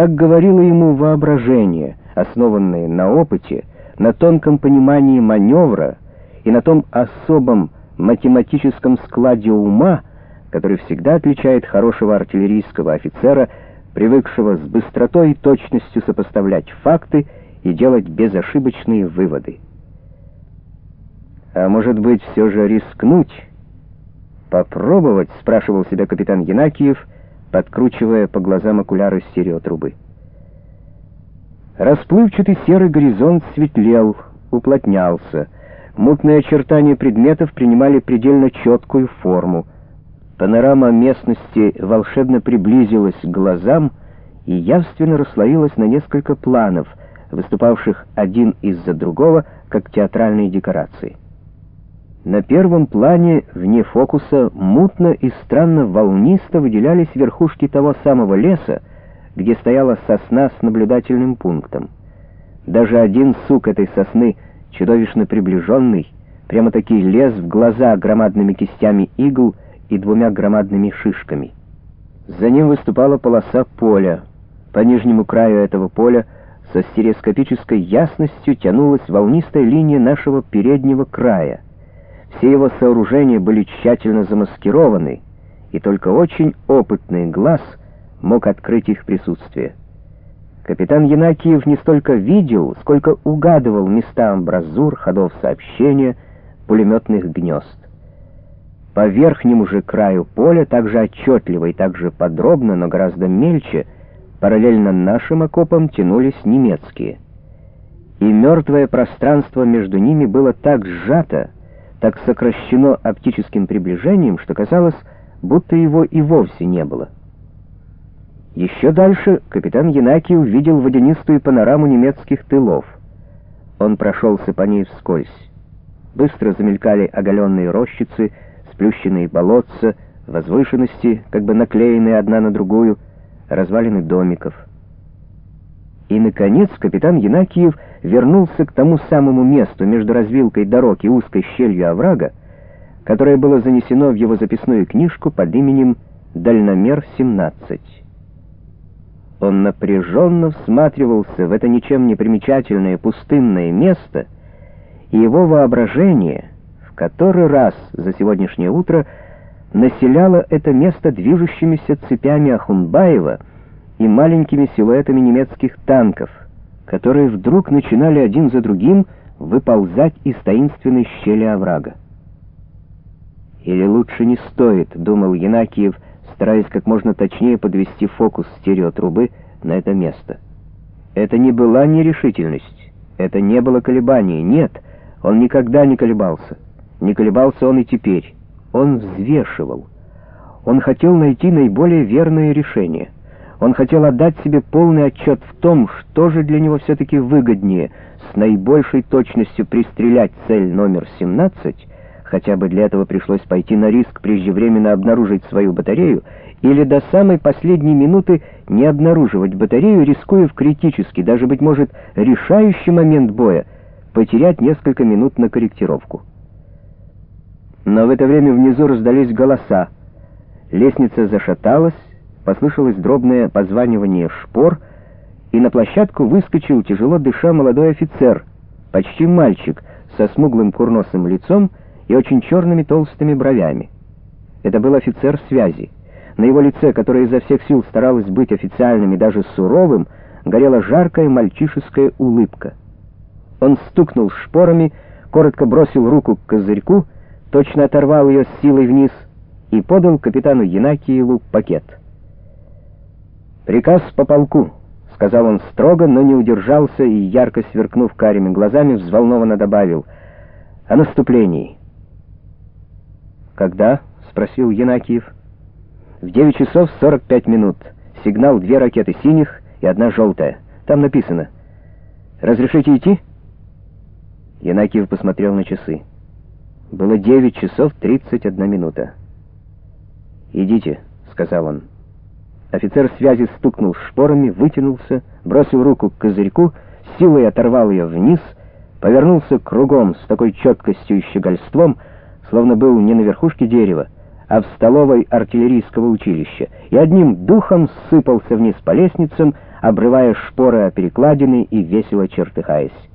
Так говорило ему воображение, основанное на опыте, на тонком понимании маневра и на том особом математическом складе ума, который всегда отличает хорошего артиллерийского офицера, привыкшего с быстротой и точностью сопоставлять факты и делать безошибочные выводы. А может быть, все же рискнуть? Попробовать, спрашивал себя капитан Янакиев, подкручивая по глазам окуляры стереотрубы. Расплывчатый серый горизонт светлел, уплотнялся. Мутные очертания предметов принимали предельно четкую форму. Панорама местности волшебно приблизилась к глазам и явственно расслоилась на несколько планов, выступавших один из-за другого, как театральные декорации. На первом плане, вне фокуса, мутно и странно волнисто выделялись верхушки того самого леса, где стояла сосна с наблюдательным пунктом. Даже один сук этой сосны, чудовищно приближенный, прямо-таки лез в глаза громадными кистями игл и двумя громадными шишками. За ним выступала полоса поля. По нижнему краю этого поля со стереоскопической ясностью тянулась волнистая линия нашего переднего края — все его сооружения были тщательно замаскированы, и только очень опытный глаз мог открыть их присутствие. Капитан Янакиев не столько видел, сколько угадывал места амбразур, ходов сообщения, пулеметных гнезд. По верхнему же краю поля также отчетливо и также подробно, но гораздо мельче, параллельно нашим окопам тянулись немецкие. И мертвое пространство между ними было так сжато, так сокращено оптическим приближением, что казалось, будто его и вовсе не было. Еще дальше капитан Янакий увидел водянистую панораму немецких тылов. Он прошелся по ней вскользь. Быстро замелькали оголенные рощицы, сплющенные болотца, возвышенности, как бы наклеенные одна на другую, развалины домиков — и, наконец, капитан Янакиев вернулся к тому самому месту между развилкой дорог и узкой щелью оврага, которое было занесено в его записную книжку под именем «Дальномер-17». Он напряженно всматривался в это ничем не примечательное пустынное место, и его воображение в который раз за сегодняшнее утро населяло это место движущимися цепями Ахунбаева — и маленькими силуэтами немецких танков, которые вдруг начинали один за другим выползать из таинственной щели оврага. «Или лучше не стоит», — думал Янакиев, стараясь как можно точнее подвести фокус стереотрубы на это место. Это не была нерешительность, это не было колебание, нет, он никогда не колебался. Не колебался он и теперь. Он взвешивал. Он хотел найти наиболее верное решение — он хотел отдать себе полный отчет в том, что же для него все-таки выгоднее с наибольшей точностью пристрелять цель номер 17, хотя бы для этого пришлось пойти на риск преждевременно обнаружить свою батарею, или до самой последней минуты не обнаруживать батарею, рискуя в критический, даже, быть может, решающий момент боя, потерять несколько минут на корректировку. Но в это время внизу раздались голоса. Лестница зашаталась, послышалось дробное позванивание шпор, и на площадку выскочил, тяжело дыша, молодой офицер, почти мальчик, со смуглым курносым лицом и очень черными толстыми бровями. Это был офицер связи. На его лице, которое изо всех сил старалось быть официальным и даже суровым, горела жаркая мальчишеская улыбка. Он стукнул шпорами, коротко бросил руку к козырьку, точно оторвал ее с силой вниз и подал капитану Янакиеву пакет. «Приказ по полку», — сказал он строго, но не удержался и, ярко сверкнув карими глазами, взволнованно добавил «О наступлении». «Когда?» — спросил Янакиев. «В 9 часов 45 минут. Сигнал две ракеты синих и одна желтая. Там написано. Разрешите идти?» Янакиев посмотрел на часы. Было 9 часов 31 минута. «Идите», — сказал он. Офицер связи стукнул шпорами, вытянулся, бросил руку к козырьку, силой оторвал ее вниз, повернулся кругом с такой четкостью и щегольством, словно был не на верхушке дерева, а в столовой артиллерийского училища, и одним духом сыпался вниз по лестницам, обрывая шпоры о перекладины и весело чертыхаясь.